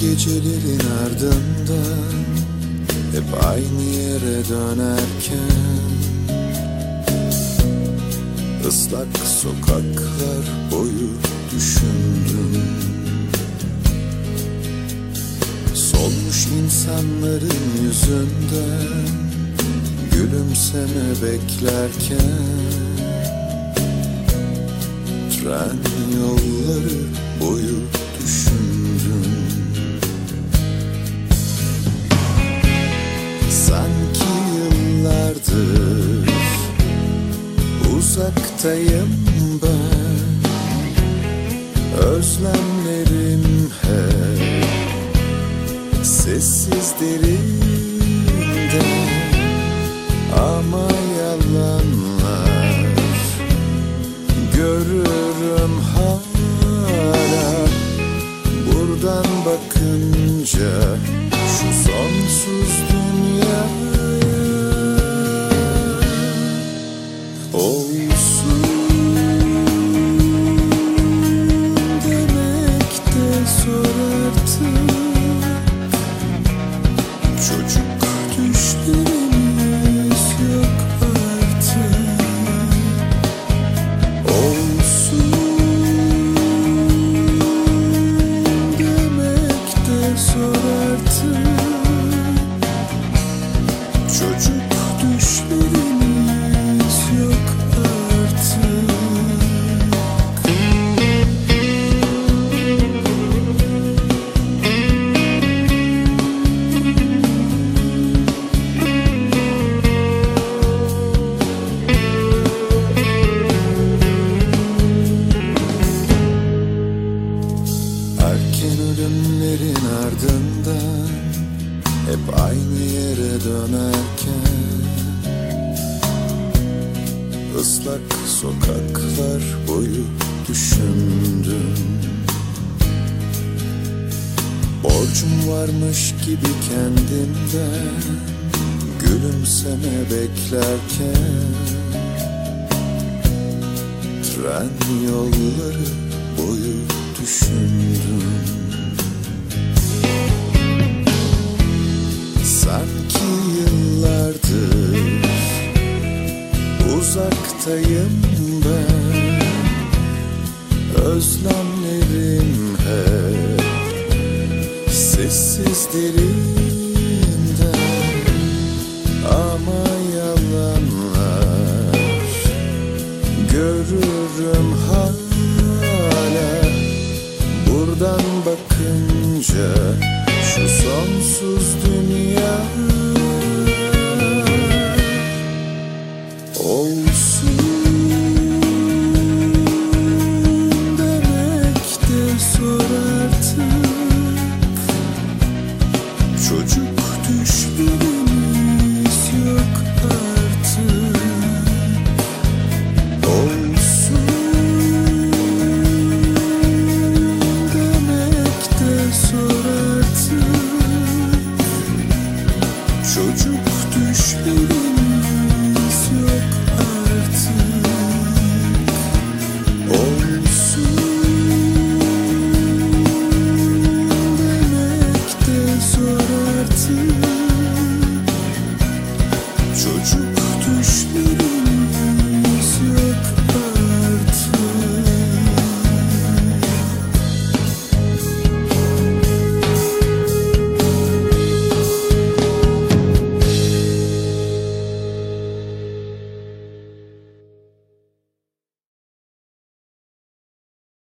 Gecelerin ardından Hep aynı yere dönerken ıslak sokaklar boyu düşündüm. Solmuş insanların yüzünden Gülümseme beklerken Tren yolları boyu düşündüm uzaktayım ben Özlemlerim hep sessiz derinde. Ama yalanlar görürüm hala. Buradan bakınca şu sonsuz Hep aynı yere dönerken Islak sokaklar boyu düşündüm. Borcum varmış gibi kendimden Gülümseme beklerken Tren yolları boyu düşündüm uzaktayım ben. Özlemlerim hep sessiz derinde. Ama yalanlar görürüm hala. Buradan bakınca şu sonsuz dünya